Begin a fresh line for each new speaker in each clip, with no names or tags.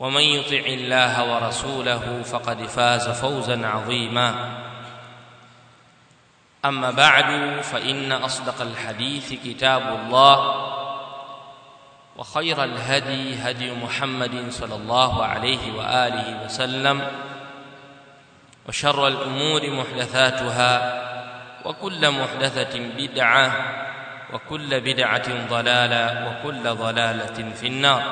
ومن يطع الله ورسوله فقد فاز فوزا عظيما. أما بعد فإن أصدق الحديث كتاب الله وخير الهدي هدي محمد صلى الله عليه وآله وسلم وشر الأمور محدثاتها وكل محدثة بدعة وكل بدعة ضلالة وكل ضلالة في النار.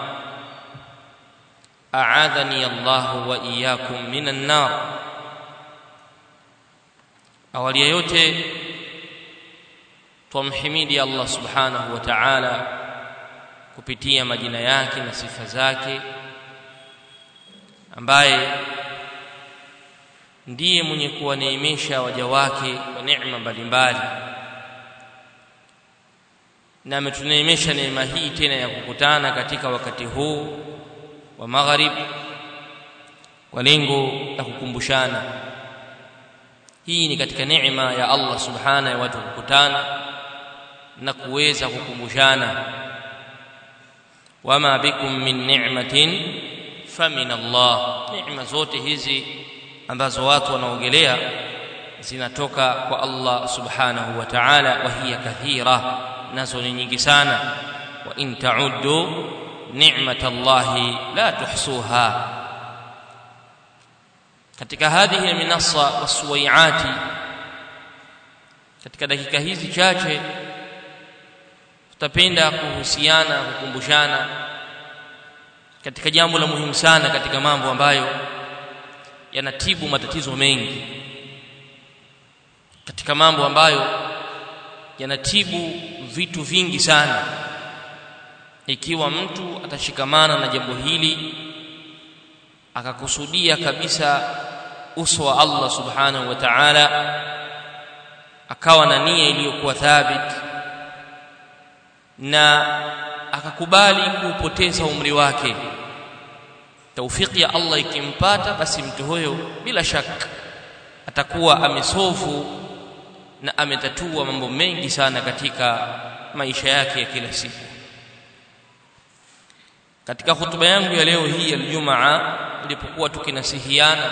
اعاذني الله واياكم من النار awali ya yote twamhimidi Allah subhanahu wa ta'ala kupitia majina yake na sifa zake ambaye ndiye mwenye kuwaneemesha waja wake kwa neema mbalimbali na ametuneemesha neema hii tena ya kukutana katika wakati huu wa magharib kwa lengo la kukumbushana hii ni katika neema ya Allah subhana ya watu kukutana na kuweza kukumbushana wama bikum min ni'matin famin Allah neema zote hizi ambazo watu wanaogelea zinatoka kwa Allah subhanahu wa ta'ala wa hiya kathira nazo ni nyingi sana wa in ta'uddu ni'matallahi لا تحصوها katika hadhihi alminassa wasuwaiati katika dakika hizi chache tutapenda kuhusiana kukumbushana katika jambo la muhimu sana katika mambo ambayo yanatibu matatizo mengi katika mambo ambayo yanatibu vitu vingi sana ikiwa mtu atashikamana na jambo hili akakusudia kabisa uso wa Allah subhanahu wa ta'ala akawa na nia iliyokuwa thabit na akakubali kuupoteza umri wake. Taufiki ya Allah ikimpata basi mtu huyo bila shaka atakuwa amesofu na ametatua mambo mengi sana katika maisha yake ya kila siku katika hutuba yangu ya leo hii ya Ijumaa nilipokuwa tukinasihiana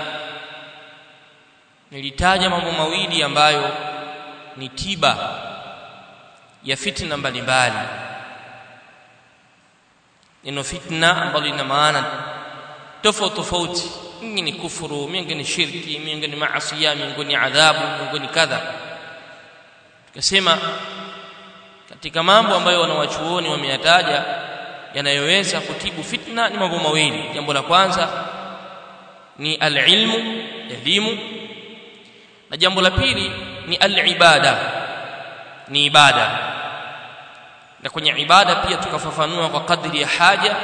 nilitaja mambo mawili ambayo ni tiba ya fitna mbalimbali. Neno fitna ambalo lina maana tofauti tofauti. Mingi ni kufuru mingi ni shirki mingi ni maasi mingi ni adhabu mingi ni kadha. Tukasema katika mambo ambayo wanawachuoni wameyataja yanayoweza kutibu fitna ni mambo mawili jambo la kwanza ni alilmu elimu na jambo la pili ni alibada ni ibada na kwenye ibada pia tukafafanua kwa kadri ya haja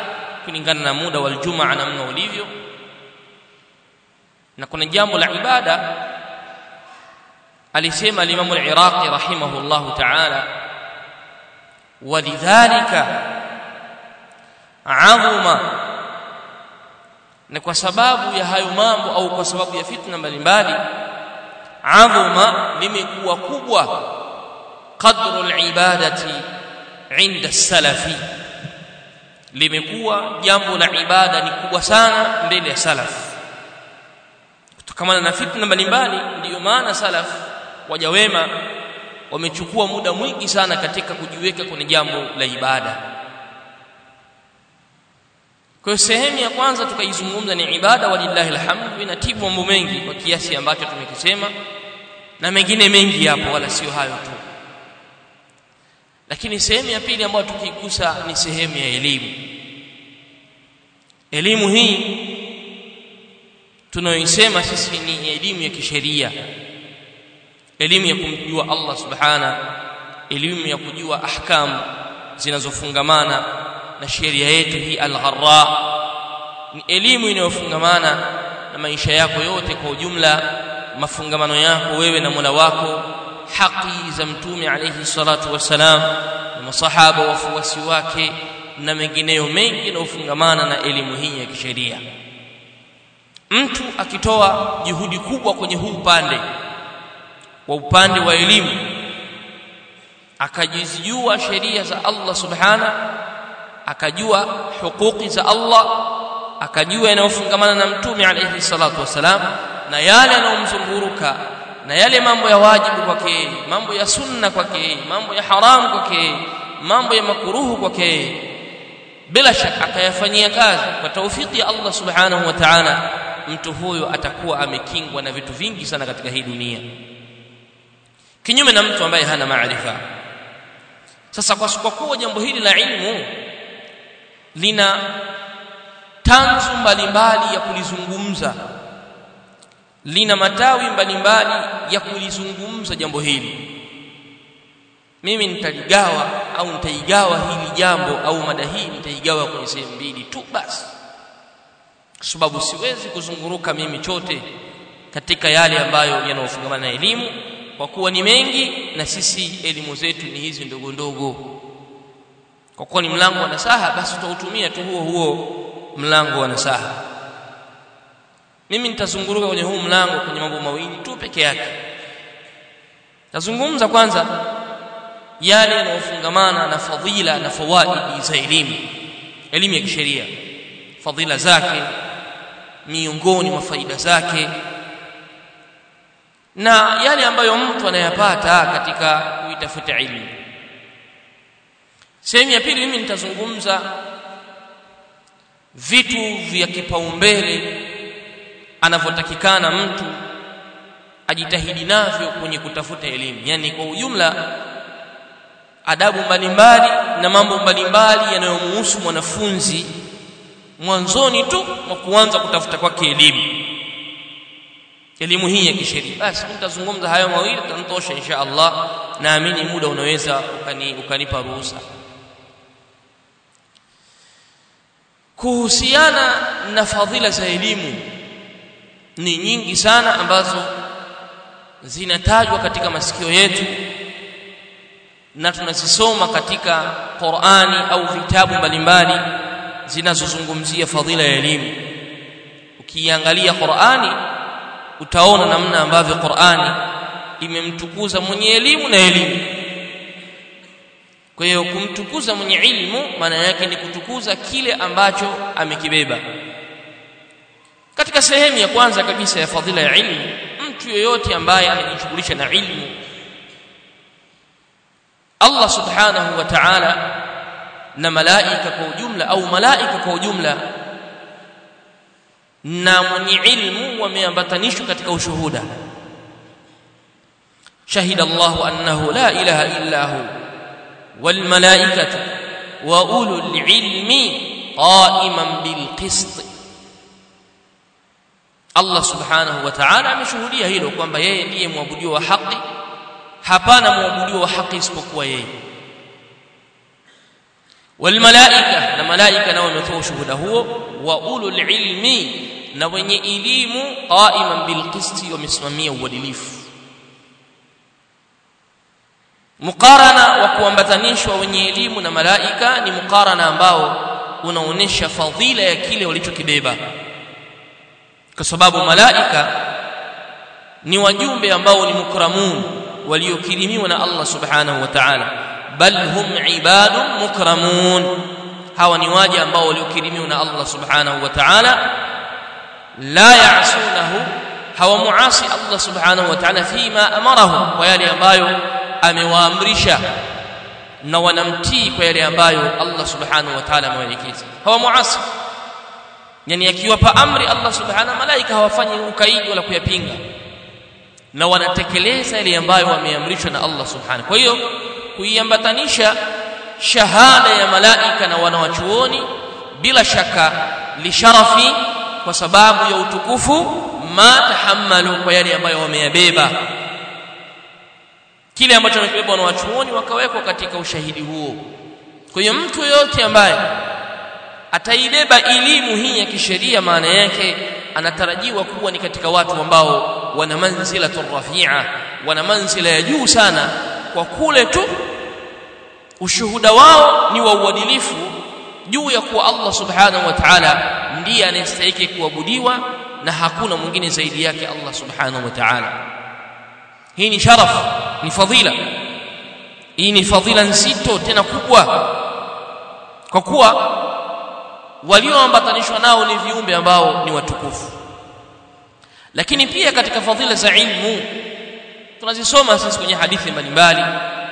kulingana na muda wa aljumaa namna ulivyo na kuna jambo la ibada alisema al-Imam al-Iraqi rahimahullah ta'ala walidhalika adhuma. Na kwa sababu ya hayo mambo au kwa sababu ya fitna mbalimbali adhuma limekuwa kubwa. Qadru alibadati inda salafi limekuwa jambo la ibada ni kubwa sana mbele ya salaf. Kutokana na fitna mbalimbali ndiyo maana salaf waja wema wamechukua muda mwingi sana katika kujiweka kwenye jambo la ibada kwa sehemu ya kwanza tukaizungumza ni ibada walillahi alhamdu inatibu mambo mengi kwa kiasi ambacho tumekisema na mengine mengi hapo wala sio hayo tu. Lakini sehemu ya pili ambayo tukigusa ni sehemu ya elimu. Elimu hii tunayoisema sisi ni elimu ya kisheria. Elimu ya kumjua Allah subhana elimu ya kujua ahkamu zinazofungamana na sheria yetu hii al-gharra. Ni elimu inayofungamana na maisha yako yote kwa ujumla mafungamano yako wewe na Mola wako haki za mtume alayhi salatu wasalam na masahaba wafuasi wake na mengineyo mengi yanayofungamana na elimu hii ya kisheria. Mtu akitoa juhudi kubwa kwenye huu upande wa upande wa elimu akajizijua sheria za Allah subhana akajua hukuki za Allah akajua yanayofungamana na mtume alayhi salatu wasalam na yale yanayomzunguruka na yale mambo ya wajibu kwake mambo ya sunna kwake mambo ya haramu kwake mambo ya makuruhu kwake. Bila shaka akayafanyia kazi kwa taufiki ya Allah subhanahu wa ta'ala mtu huyo atakuwa amekingwa na vitu vingi sana katika hii dunia. Kinyume na mtu ambaye hana maarifa. Sasa kwa kuwa jambo hili la ilmu lina tanzu mbalimbali ya kulizungumza. Lina matawi mbalimbali ya kulizungumza jambo hili. Mimi nitaligawa au nitaigawa hili jambo au mada hii nitaigawa kwenye sehemu mbili tu basi. Kwa sababu siwezi kuzunguruka mimi chote katika yale ambayo yanaofungamana na elimu kwa kuwa ni mengi na sisi elimu zetu ni hizi ndogo ndogo kwa kuwa ni mlango wa nasaha basi utautumia tu huo huo mlango wa nasaha. Mimi nitazunguruka kwenye huu mlango kwenye mambo mawili tu peke yake. Tazungumza kwanza yale yanayofungamana na fadhila na fawaidi za elimu. Elimu ya kisheria. Fadhila zake miongoni mwa faida zake na yale ambayo mtu anayapata katika kuitafuta ilmu sehemu ya pili mimi nitazungumza vitu vya kipaumbele anavyotakikana mtu ajitahidi navyo kwenye kutafuta elimu. Yani kwa ujumla adabu mbalimbali na mambo mbalimbali yanayomhusu mwanafunzi mwanzoni tu mwa kuanza kutafuta kwake elimu. Elimu hii ya kisheria. Basi nitazungumza hayo mawili tanitosha insha Allah. Naamini muda unaweza ukani, ukanipa ruhusa kuhusiana na fadhila za elimu ni nyingi sana ambazo zinatajwa katika masikio yetu na tunazisoma katika Qur'ani au vitabu mbalimbali zinazozungumzia fadhila ya elimu. Ukiangalia Qur'ani utaona namna ambavyo Qur'ani imemtukuza mwenye elimu na elimu kwa hiyo kumtukuza mwenye ilmu maana yake ni kutukuza kile ambacho amekibeba. Katika sehemu ya kwanza kabisa ya fadhila ya ilmu mtu yoyote ambaye anajishughulisha na ilmu Allah subhanahu wa ta'ala na malaika kwa ujumla au malaika kwa ujumla na mwenye ilmu wameambatanishwa katika ushuhuda. Shahida Allahu annahu la ilaha illa hu والملائكة وأولو العلم قائما بالقسط. الله سبحانه وتعالى مشهوليه هيلو كما يي ديه معبوديو حق حبانا معبوديو حق اسبقوا يي والملائكة الملائكة نوثو شهوده هو وأولو العلم نوني علم قائما بالقسط ومسمميه وادليفه mukarana wa kuambatanishwa wenye elimu na malaika ni mukarana ambao unaonesha fadhila ya kile walichokibeba kwa sababu malaika ni wajumbe ambao ni mukramun waliokirimiwa na Allah subhanahu wa ta'ala bal hum ibadun mukramun hawa ni waja ambao waliokirimiwa na Allah subhanahu wa ta'ala la ya'sunahu hawa muasi Allah subhanahu wa ta'ala fima amarahum kwa yale ambayo amewaamrisha na wanamtii kwa yale ambayo Allah subhanahu wa ta'ala amewaelekeza hawa muasi yani akiwapa amri Allah subhanahu malaika hawafanyi ukaidi wala kuyapinga na wanatekeleza yale ambayo wameamrishwa na Allah subhanahu kwa hiyo kuiambatanisha shahada ya malaika na wanawachuoni bila shaka lisharafi kwa sababu ya utukufu ma tahammalu kwa yale ambayo wameyabeba kile ambacho amekibebwa na wachuoni wakawekwa katika ushahidi huo. Kwa hiyo mtu yoyote ambaye ataibeba elimu hii ya kisheria maana yake anatarajiwa kuwa ni katika watu ambao wana manzila rafia wana manzila ya juu sana kwa kule tu ushuhuda wao ni wa uadilifu juu ya kuwa Allah subhanahu wa ta'ala ndiye anayestahili kuabudiwa na hakuna mwingine zaidi yake Allah subhanahu wa ta'ala hii ni sharaf ni fadhila hii ni fadhila nzito tena kubwa kwa kuwa walioambatanishwa nao ni viumbe ambao ni watukufu lakini pia katika fadhila za ilmu tunazisoma sisi kwenye hadithi mbalimbali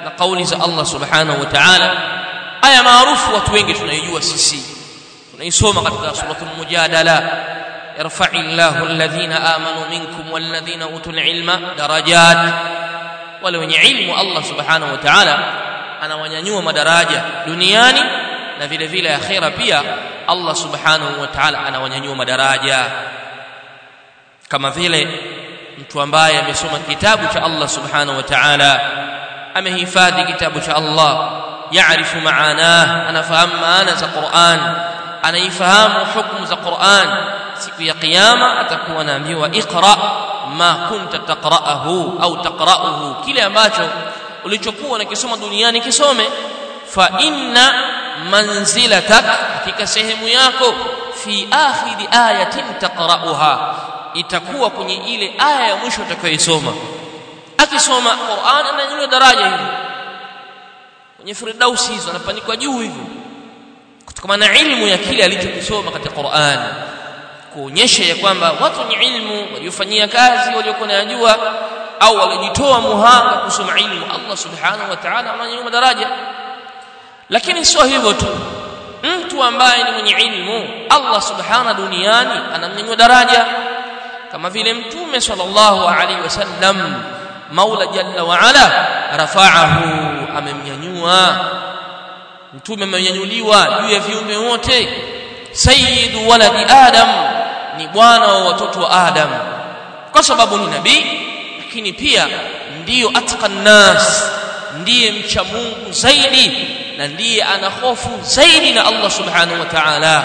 na kauli za Allah subhanahu wa ta'ala aya maarufu watu wengi tunaijua sisi tunaisoma katika suratul mujadala ارفع الله الذين آمنوا منكم والذين أوتوا العلم درجات. ولو علم الله سبحانه وتعالى أنا ونعنيوه مدراجة دنياني لا في لا خير بيا. الله سبحانه وتعالى أنا ونعنيوه مدراجة كما في لي متوان بايا بسوما كتاب الله سبحانه وتعالى. أما هي فادي كتاب الله يعرف معاناه. أنا فهم معانا القرآن أنا يفهم حكم القرآن القرآن siku ya kiyama atakuwa anaambiwa iqra ma kunta taqra'ahu au taqra'uhu kile ambacho ulichokuwa unakisoma duniani kisome fa inna manzilatak katika sehemu yako fi akhiri ayatin taqra'uha itakuwa kwenye ile aya ya mwisho utakayoisoma akisoma Qur'an ananyanyua daraja hivi kwenye firdausi hizo anapanikwa juu hivyo kutokana na ilmu ya kile alichokisoma katika Qur'an kuonyesha ya kwamba watu wenye ilmu waliofanyia kazi waliokuwa najua au walijitoa muhanga kusoma ilmu. Allah subhanahu wa ta'ala ananyanyua daraja. Lakini sio hivyo tu. Mtu ambaye ni mwenye ilmu Allah subhana duniani anamnyanyua daraja. Kama vile mtume sallallahu alaihi wasallam maula jalla wa ala rafa'ahu amemnyanyua. Mtume amenyanyuliwa juu ya viumbe wote. Sayyidu waladi adam ni bwana wa watoto wa adam kwa sababu ni nabii lakini pia ndiyo atqan nas ndiye mcha Mungu zaidi na ndiye ana hofu zaidi na Allah subhanahu wa ta'ala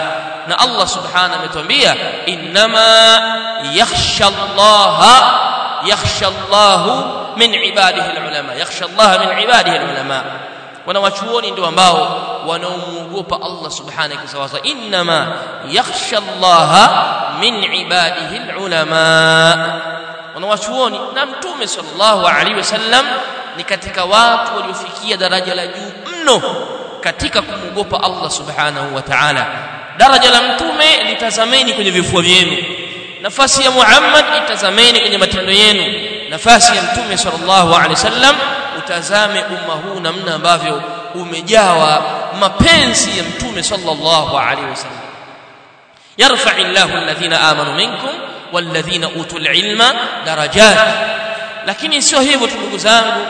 na Allah subhanahu ametuambia inma yakhsha Allah yakhsha Allah min ibadihi alulama yakhsha Allah min ibadihi alulama wanawachuoni ndio ambao wanaomuogopa Allah subhanahu wa ta'ala inma yakhsha Allah min ibadihi alulama wanawachuoni na mtume sallallahu alaihi wasallam ni katika watu waliofikia daraja la juu mno katika kumwogopa Allah subhanahu wa ta'ala daraja la mtume litazameni kwenye vifua vyenu nafasi ya Muhammad itazameni kwenye matendo yenu nafasi ya mtume sallallahu alaihi wasallam utazame umma huu namna ambavyo umejawa mapenzi ya mtume sallallahu alaihi wasallam. Yarfa'u Allahu alladhina amanu minkum walladhina utul ilma darajat. Lakini sio hivyo tu ndugu zangu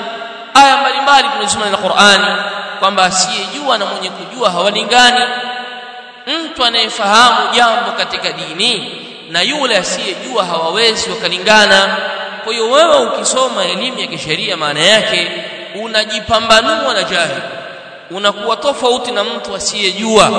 aya mbalimbali tunasoma na Qur'ani kwamba asiyejua na mwenye kujua hawalingani. Mtu anayefahamu jambo katika dini na yule asiyejua hawawezi wakalingana kwa hiyo wewe ukisoma elimu ya kisheria maana yake unajipambanua na jahili. Unakuwa tofauti na mtu asiyejua.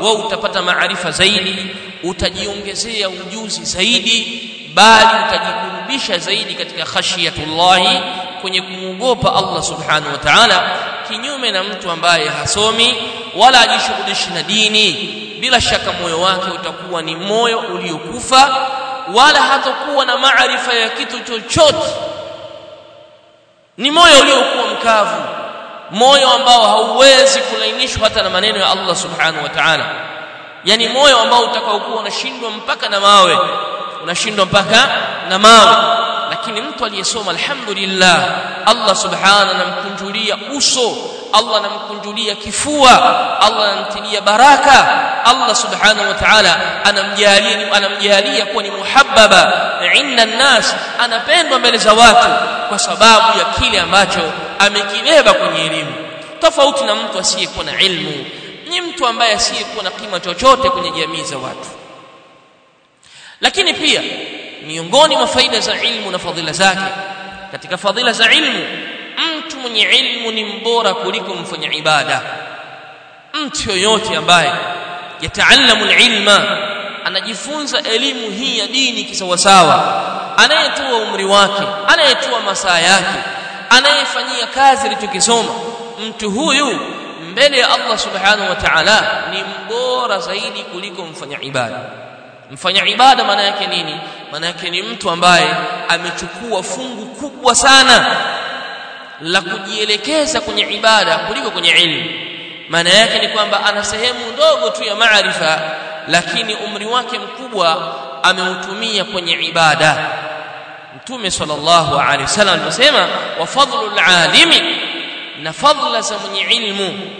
Wewe utapata maarifa zaidi utajiongezea ujuzi zaidi bali utajikurubisha zaidi katika khashiyatullahi kwenye kumwogopa Allah subhanahu wa ta'ala kinyume na mtu ambaye hasomi wala ajishughulishi na dini. Bila shaka moyo wake utakuwa ni moyo uliokufa wala hatakuwa na maarifa ya kitu chochote. Ni moyo uliokuwa mkavu moyo ambao hauwezi kulainishwa hata na maneno ya Allah subhanahu wa ta'ala. Yani moyo ambao utakaokuwa unashindwa mpaka na mawe unashindwa mpaka na mawe. Lakini mtu aliyesoma alhamdulillah Allah subhanahu anamkunjulia uso Allah anamkunjulia kifua Allah anamtilia baraka Allah subhanahu wa ta'ala anamjalia anamjalia kuwa ni muhabbaba. Inda nas anapendwa mbele za watu kwa sababu ya kile ambacho amekibeba kwenye elimu. Tofauti na mtu asiyekuwa na ilmu. Ni mtu ambaye asiyekuwa na kima chochote kwenye jamii za watu. Lakini pia miongoni mwa faida za ilmu na fadhila zake katika fadhila za ilmu mwenye ilmu ni mbora kuliko mfanya ibada. Mtu yoyote ambaye yataalamu ilma anajifunza elimu hii ya dini kisawasawa anayetoa umri wake anayetoa masaa yake anayefanyia kazi alichokisoma mtu huyu mbele ya Allah subhanahu wa ta'ala ni mbora zaidi kuliko mfanya ibada. Mfanya ibada maana yake nini? Maana yake ni mtu ambaye amechukua fungu kubwa sana la kujielekeza kwenye ibada kuliko kwenye ilmu. Maana yake ni kwamba ana sehemu ndogo tu ya maarifa lakini umri wake mkubwa ameutumia kwenye ibada. Mtume sallallahu alaihi wasallam alisema wa fadlul alimi na fadla za mwenye ilmu.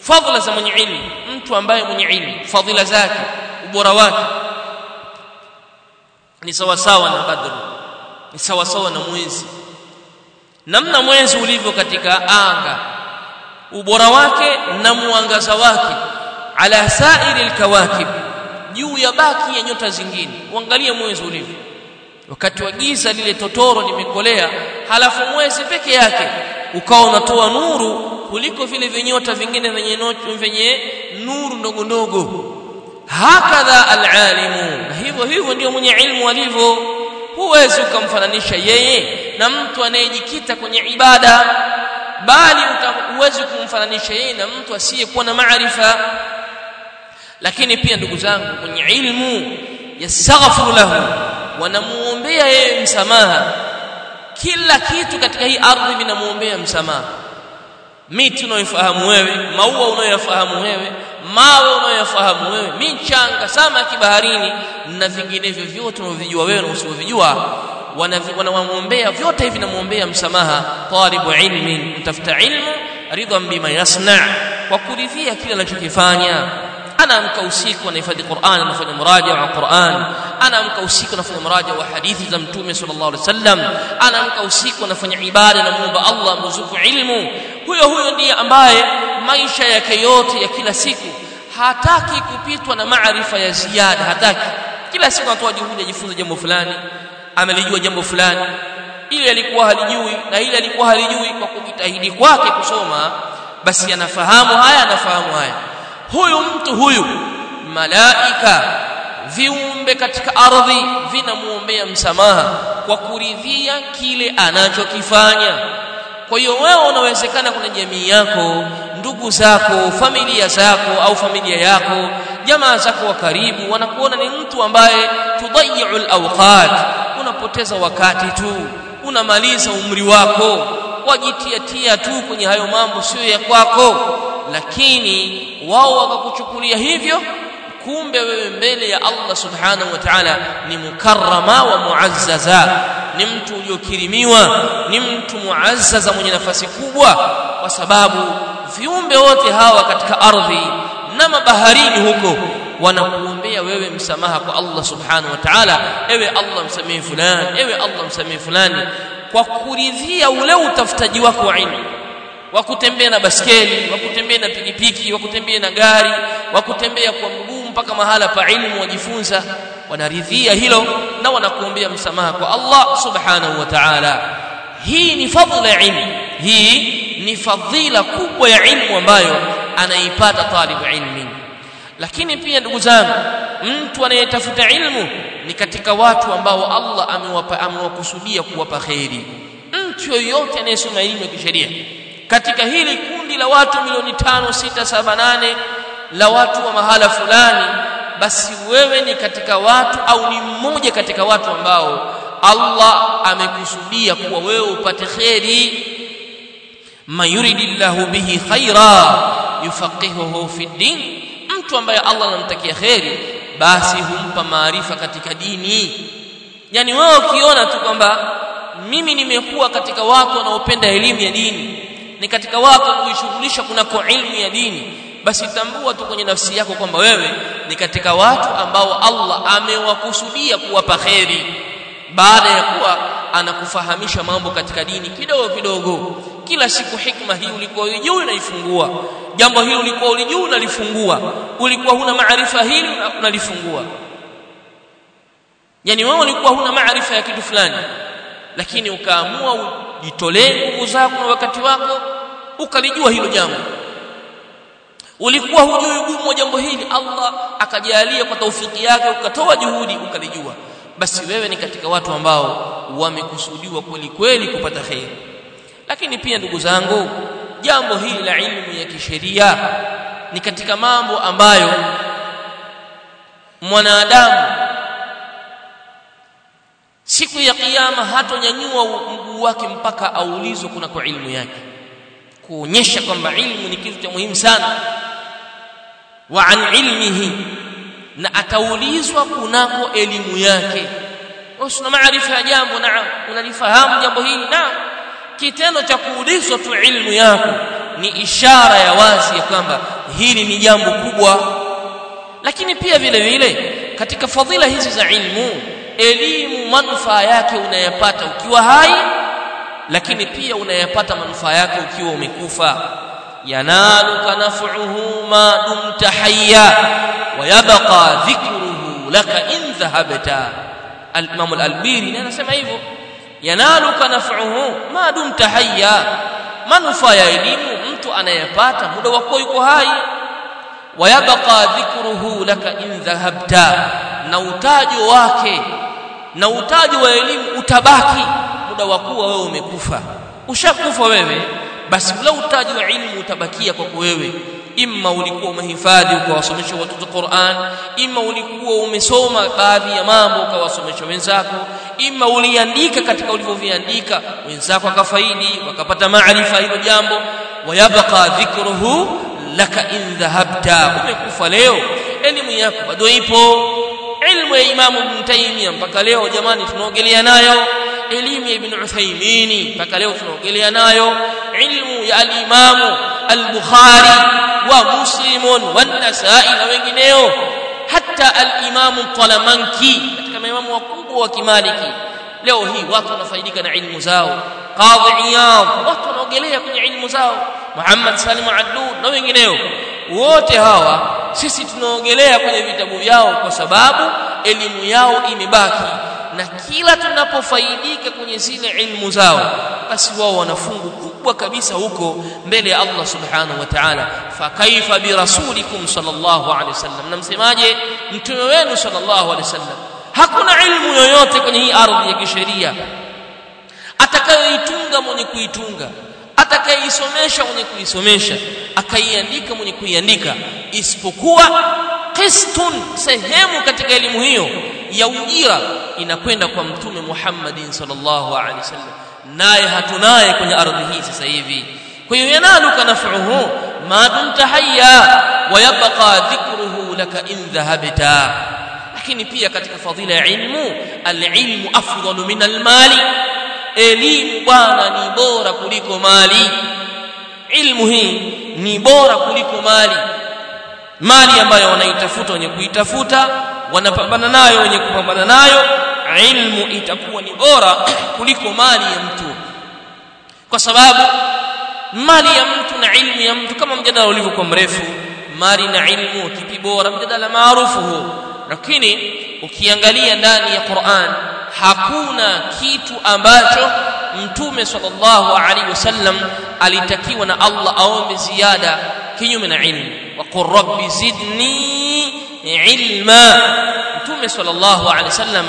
Fadla za mwenye ilmu. Mtu ambaye mwenye ilmu fadila zake ubora wake. Ni sawasawa na badru. Ni sawasawa na mwezi namna mwezi ulivyo katika anga ubora wake na mwangaza wake ala sairi alkawakib juu ya baki ya nyota zingine. Uangalie mwezi ulivyo. Wakati wa giza lile totoro limekolea halafu mwezi peke yake ukawa unatoa nuru kuliko vile vinyota vingine vyenye vyenye nuru ndogo ndogo. Hakadha alalimu. Hivyo hivyo ndio mwenye ilmu alivyo. Huwezi ukamfananisha yeye na mtu anayejikita kwenye ibada bali huwezi kumfananisha yeye na mtu asiyekuwa na maarifa. Lakini pia ndugu zangu kwenye ilmu yastaghfiru lahu wanamuombea yeye msamaha. Kila kitu katika hii ardhi vinamuombea msamaha. Miti unayofahamu wewe maua unayofahamu wewe mawe unayofahamu wewe michanga samaki baharini na vinginevyo vyote unavyojua wewe na usivyojua wanamwombea vyote hivi namuombea msamaha talibu ilmi mtafuta ilmu ridhan bima yasna kwa kuridhia kile anachokifanya anaamka usiku anahifadhi Qur'an anafanya muraja wa Qur'an anaamka usiku anafanya muraja wa hadithi za mtume sallallahu alaihi wasallam anaamka usiku anafanya ibada na muomba Allah amruzuku ilmu huyo huyo ndiye ambaye maisha yake yote ya kila siku hataki kupitwa na maarifa ya ziada hataki kila siku anatoa juhudi ajifunze jambo fulani amelijua jambo fulani. Ile alikuwa halijui na ile alikuwa halijui kwa kujitahidi kwake kusoma basi anafahamu haya anafahamu haya. Huyu mtu huyu malaika viumbe katika ardhi vinamuombea msamaha kwa kuridhia kile anachokifanya. Kwa hiyo wewe unawezekana kuna jamii yako ndugu zako familia zako au familia yako jamaa zako wa karibu wanakuona ni mtu ambaye tudayi'u alawqat unapoteza wakati tu unamaliza umri wako wajitiatia tu kwenye hayo mambo sio ya kwako. Lakini wao wakakuchukulia hivyo kumbe wewe mbele ya Allah subhanahu wa ta'ala ni mukarrama wa muazzaza ni mtu uliokirimiwa ni mtu muazzaza mwenye nafasi kubwa kwa sababu viumbe wote hawa katika ardhi na mabaharini huko wanakuombea wewe msamaha kwa Allah subhanahu wa ta'ala ewe Allah msamehe fulani ewe Allah msamehe fulani kwa kuridhia ule utafutaji wako wa ilmu wa kutembea na baskeli wa kutembea na pikipiki wa kutembea na gari wa kutembea kwa mguu mpaka mahala pa ilmu wajifunza wanaridhia hilo na wanakuombea msamaha kwa Allah subhanahu wa ta'ala hii ni fadhila ya ilmu hii ni fadhila kubwa ya ilmu ambayo anaipata talibu ilmi. Lakini pia ndugu zangu mtu anayetafuta ilmu ni katika watu ambao Allah amewapa amewakusudia kuwapa kheri. Mtu yoyote anayesoma elimu ya kisheria. Katika hili kundi la watu milioni tano sita saba nane la watu wa mahala fulani basi wewe ni katika watu au ni mmoja katika watu ambao Allah amekusudia kuwa wewe upate kheri man yuridillahu bihi khaira yufaqihuhu fi din. Mtu ambaye Allah anamtakia khairi basi humpa maarifa katika dini. Yani wewe ukiona tu kwamba mimi nimekuwa katika watu wanaopenda elimu ya dini ni katika watu kuishughulisha kunako ilmu ya dini basi tambua tu kwenye nafsi yako kwamba wewe ni katika watu ambao Allah amewakusudia kuwapa kheri baada ya kuwa anakufahamisha mambo katika dini kidogo kidogo. Kila siku hikma hii ulikuwa unijui unaifungua. Jambo hili ulikuwa ulijui unalifungua. Ulikuwa huna maarifa hili unalifungua. Yani wewe ulikuwa huna maarifa ya kitu fulani lakini ukaamua ujitolee nguvu zako na wakati wako ukalijua hilo jambo. Ulikuwa hujui ugumu wa jambo hili Allah akajalia kwa taufiki yake ukatoa juhudi ukalijua basi wewe ni katika watu ambao wamekusudiwa kweli kweli kupata khair lakini pia ndugu zangu jambo hili la ilmu ya kisheria ni katika mambo ambayo mwanadamu siku ya kiyama hatonyanyua mguu wake mpaka aulizwe kuna kwa ilmu yake. Kuonyesha kwamba ilmu ni kitu cha muhimu sana. Wa an ilmihi na ataulizwa kunako elimu yake. Usina maarifa ya jambo na unalifahamu jambo hili na kitendo cha kuulizwa tu ilmu yako ni ishara ya wazi ya kwamba hili ni jambo kubwa. Lakini pia vile vile katika fadhila hizi za ilmu elimu manufaa yake unayapata ukiwa hai lakini pia unayapata manufaa yake ukiwa umekufa ينالك نفعه ما دمت حيا ويبقى ذكره لك إن ذهبت. الإمام الألبيري أنا سمع إيه ينالك نفعه ما دمت حيا. ما نفع يا إليم أنت أنا يبات مدى وقويك هاي ويبقى ذكره لك إن ذهبت. نوتاج واكي. نوتاج وإليم أتباكي. مدى وقوة ومكفة وشكفة ومكفة basi ule utaji wa ilmu utabakia kwako wewe. Imma ulikuwa umehifadhi ukawasomesha watoto Qur'an imma ulikuwa umesoma baadhi ya mambo ukawasomesha wenzako imma uliandika katika ulivyoviandika wenzako akafaidi wakapata maarifa hilo jambo wayabqa dhikruhu laka in dhahabta. Umekufa leo elimu yako bado ipo ilmu ya Imam Ibn Taymiyyah mpaka leo jamani tunaogelea nayo elimu ya Ibn Uthaymeen mpaka leo tunaogelea nayo ilmu ya al-Imam al-Bukhari wa Muslim wa An-Nasa'i na wengineo hata al-Imam Talamanki katika maimamu wakubwa wa Kimaliki leo hii watu wanafaidika na ilmu zao. Qadhi Iyad watu wanaogelea kwenye ilmu zao. Muhammad Salim Adud na wengineo. Wote hawa sisi tunaogelea kwenye vitabu vyao kwa sababu elimu yao imebaki. Na kila tunapofaidika kwenye zile ilmu zao basi wao wana fungu kubwa kabisa huko mbele ya Allah subhanahu wa ta'ala. Fa kaifa bi rasulikum sallallahu alaihi wasallam namsemaje? Mtume wenu sallallahu alaihi wasallam hakuna ilmu yoyote kwenye hii ardhi ya kisheria. Atakayoitunga mwenye kuitunga atakayeisomesha mwenye kuisomesha akaiandika mwenye kuiandika isipokuwa qistun sehemu katika elimu hiyo ya ujira inakwenda kwa mtume Muhammadin sallallahu alaihi wasallam. Naye hatunaye kwenye ardhi hii sasa hivi. Kwa hiyo yanaluka naf'uhu ma dumta hayya wa yabqa dhikruhu laka in dhahabta lakini pia katika fadhila ya ilmu alilmu afdalu min al-mali elimu bwana ni bora kuliko mali. Ilmu hii ni bora kuliko mali. Mali ambayo wanaitafuta wenye kuitafuta wanapambana nayo wenye kupambana nayo ilmu itakuwa ni bora kuliko mali ya mtu. Kwa sababu mali ya mtu na ilmu ya mtu kama mjadala ulivyokuwa mrefu mali na ilmu kipi bora? Mjadala maarufu huu lakini ukiangalia ndani ya Qur'an hakuna kitu ambacho mtume sallallahu alaihi wasallam alitakiwa na Allah aombe ziada kinyume na ilmu. Wa qur rabbi zidni ilma. Mtume sallallahu alaihi wasallam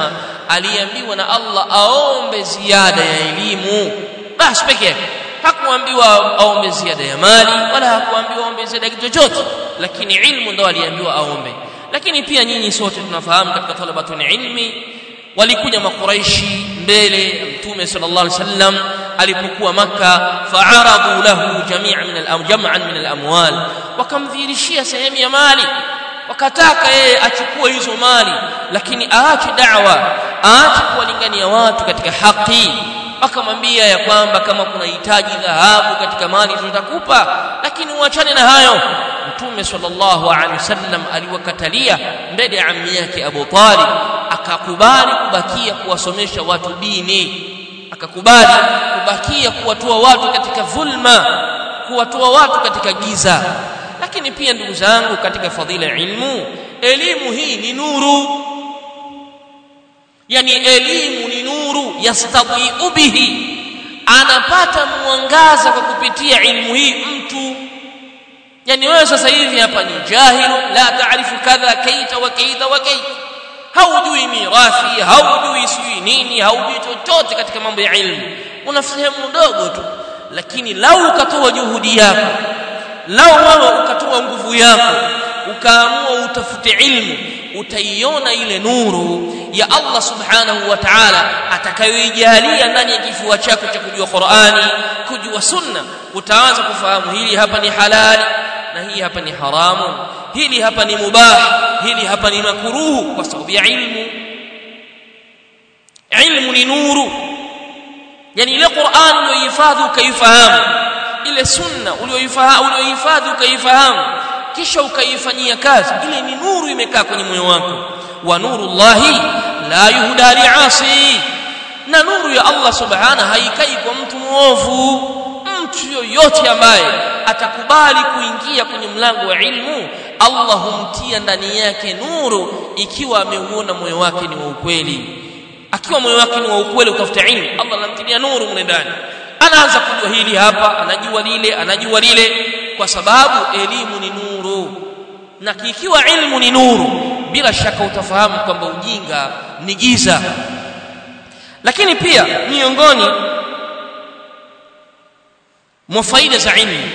aliambiwa na Allah aombe ziada ya elimu. Basi pekee hakuambiwa aombe ziada ya mali wala hakuambiwa aombe ziada ya kitu chochote. Lakini ilmu ndo aliambiwa aombe lakini pia nyinyi sote tunafahamu katika talabatul ilmi walikuja makuraishi mbele mtume sallallahu alaihi wasallam alipokuwa maka fa'aradu lahu jami'an min al jam'an min al-amwal wakamdhirishia sehemu ya mali wakataka yeye achukue hizo mali lakini aache da'wa aache kuwalingania watu katika haki akamwambia ya kwamba kama kuna hitaji dhahabu katika mali tutakupa lakini uachane na hayo. Mtume sallallahu alaihi wasallam aliwakatalia mbele ya ammi yake Abu Talib akakubali kubakia kuwasomesha watu dini. Akakubali kubakia kuwatoa watu katika dhulma kuwatoa watu katika giza. Lakini pia ndugu zangu katika fadhila ilmu elimu hii ni nuru. Yani elimu ni nuru yastadhi'u bihi. Anapata mwangaza kwa kupitia ilmu hii mtu. Yani wewe sasa hivi hapa ni jahil la taarifu kadha kaita wa kaita wa kaita. Haujui mirathi haujui sijui nini haujui chochote katika mambo ya ilmu. Una sehemu ndogo tu. Lakini lau ukatoa juhudi yako lau wewe ukatoa nguvu yako ukaamua utafute ilmu utaiona ile nuru ya Allah subhanahu wa ta'ala atakayoijalia ndani ya kifua chako cha kujua Qur'ani kujua sunna utaanza kufahamu hili hapa ni halali na hii hapa ni haramu hili hapa ni mubah hili hapa ni makruhu kwa sababu ya ilmu ilmu ni nuru yani ile Qur'an uliyohifadhi ukaifahamu ile sunna uliyohifadhi ukaifahamu kisha ukaifanyia kazi. Ile ni nuru imekaa kwenye moyo wako. Wa nurullahi la yuhda li'asi. Na nuru ya Allah subhana haikai kwa mtu mwovu. Mtu yoyote ambaye atakubali kuingia kwenye mlango wa ilmu Allah humtia ndani yake nuru ikiwa ameuona moyo wake ni wa ukweli. Akiwa moyo wake ni wa ukweli utafuta ilmu Allah anamtilia nuru mle ndani. Anaanza kujua hili hapa anajua lile anajua lile kwa sababu elimu ni nuru. Na kikiwa ilmu ni nuru bila shaka utafahamu kwamba ujinga ni giza. Lakini pia miongoni mwa faida za ilmu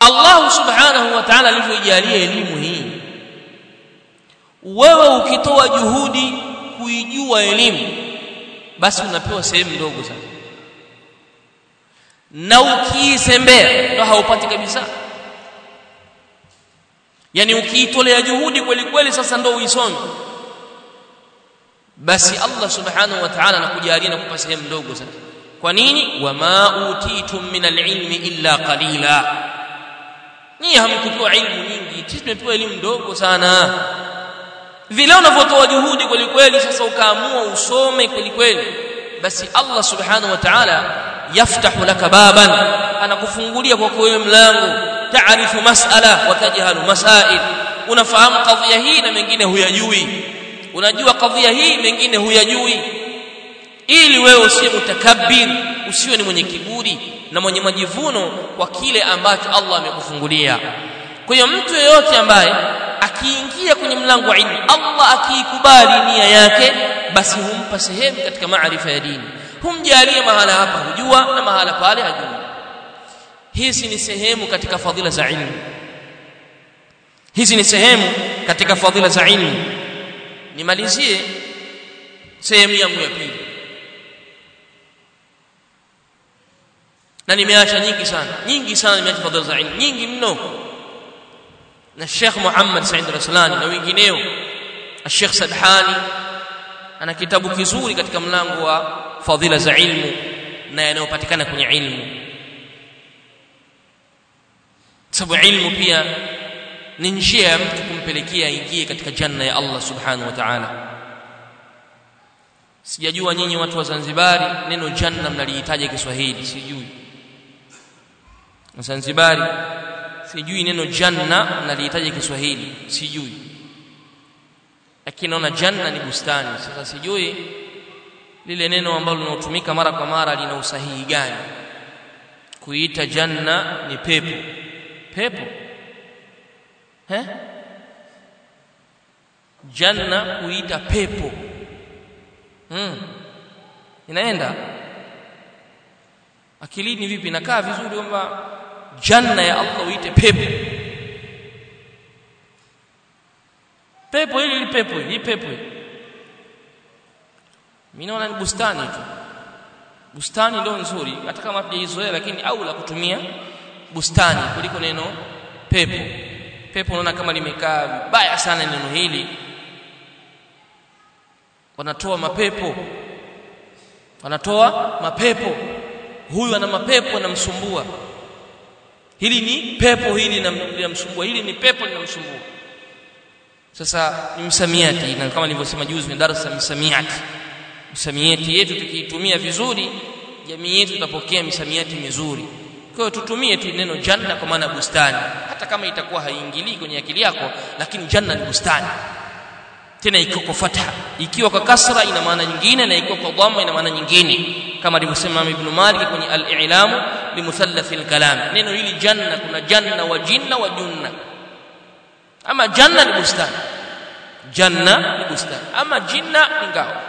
Allah subhanahu wa ta'ala alivyojalia elimu hii wewe ukitoa juhudi kuijua elimu basi unapewa sehemu ndogo sana na ukiisembea ndo haupati kabisa. Yani ukiitolea juhudi kweli kweli sasa ndo uisome basi Allah subhanahu wa ta'ala anakujalia na kupa sehemu ndogo sana. Kwa nini? Wama utitum min alilmi illa qalila. Ni hamkupewa ilmu nyingi. Sisi tumepewa elimu ndogo sana. Vile unavyotoa juhudi kweli kweli sasa ukaamua usome kweli kweli. Basi Allah subhanahu wa ta'ala yaftahu laka baban anakufungulia kwa wewe mlango taarifu mas'ala wa tajhalu masail. Unafahamu kadhia hii na mengine huyajui. Unajua kadhia hii mengine huyajui. Ili wewe usiwe mutakabbir usiwe ni mwenye kiburi na mwenye majivuno kwa kile ambacho Allah amekufungulia. Kwa hiyo mtu yeyote ambaye akiingia kwenye mlango wa ilmu Allah akiikubali nia yake basi humpa sehemu katika maarifa ya dini humjalie mahala hapa hujua na mahala pale hajui. Hizi ni sehemu katika fadhila za ilmu. Hizi ni sehemu katika fadhila za ilmu. Nimalizie sehemu yangu ya pili. Na nimeacha nyingi sana. Nyingi sana nimeacha fadhila za ilmu. Nyingi mno. Na Sheikh Muhammad Said Rasulani na wengineo. Sheikh Sadhani ana kitabu kizuri katika mlango wa fadhila za ilmu na yanayopatikana kwenye ilmu. Sababu ilmu pia ni njia ya mtu kumpelekea aingie katika janna ya Allah subhanahu wa ta'ala. Sijajua nyinyi watu wa Zanzibari neno janna mnalihitaji Kiswahili? Sijui. Zanzibari sijui neno janna mnalihitaji Kiswahili? Sijui. Lakini naona janna ni bustani. Sasa sijui lile neno ambalo linatumika mara kwa mara lina usahihi gani? Kuita janna ni pepo. Pepo? He? janna kuita pepo. Hmm. inaenda. Akilini vipi? Nakaa vizuri kwamba janna ya Allah uite pepo. Pepo hili li pepo hili pepo mimi naona ni bustani tu. Bustani ndio nzuri hata kama hatujaizoea lakini au la kutumia bustani kuliko neno pepo. Pepo unaona kama limekaa vibaya sana neno hili. Wanatoa mapepo. Wanatoa mapepo. Huyu ana mapepo anamsumbua. Hili ni pepo hili linamsumbua. Hili ni pepo linamsumbua. Sasa ni msamiati na kama nilivyosema juzi ni darasa msamiati msamiati yetu tukiitumia vizuri jamii yetu itapokea misamiati mizuri. Kwa hiyo tutumie tu neno janna kwa maana bustani. Hata kama itakuwa haiingilii kwenye akili yako lakini janna ni bustani. Tena iko kwa fatha. Ikiwa kwa kasra ina maana nyingine na ikiwa kwa dhamma ina maana nyingine. Kama alivyosema Ibn Malik kwenye al-i'lam bi muthallath al-kalam neno hili janna kuna janna wa jinna wa junna. Ama janna ni bustani. Janna ni bustani. Ama jinna ngao